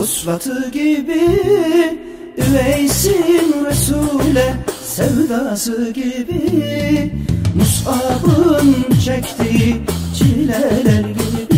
Vuslatı gibi Üveysin Resul'e sevdası gibi Mus'ab'ın çektiği çileler gibi.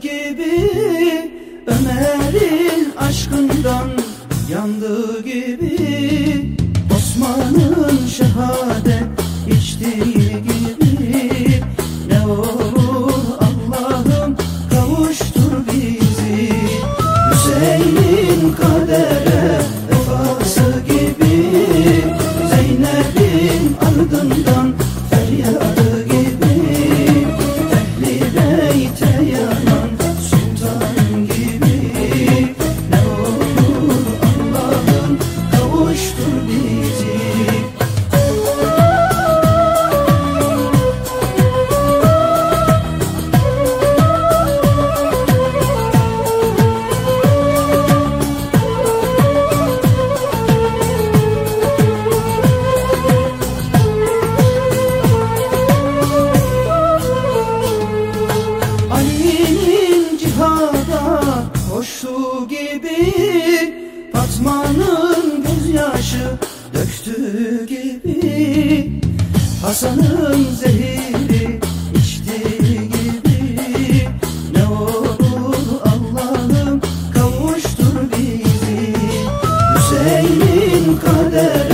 gibi Ömer'in aşkından yandığı gibi Osman'ın şehadet Osman'ın gözyaşı döktüğü gibi. Hasan'ın zehiri içtiği gibi. Ne olur Allah'ım kavuştur bizi. Hüseyin'in kaderi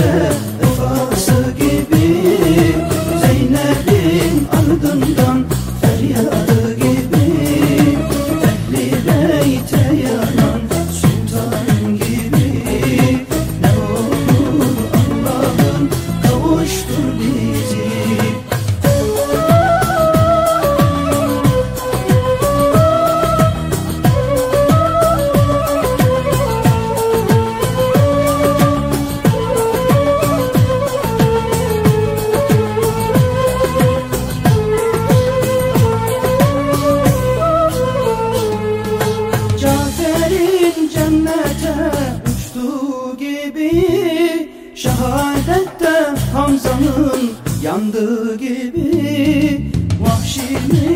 buluştur bizi. gibi vahşi mi?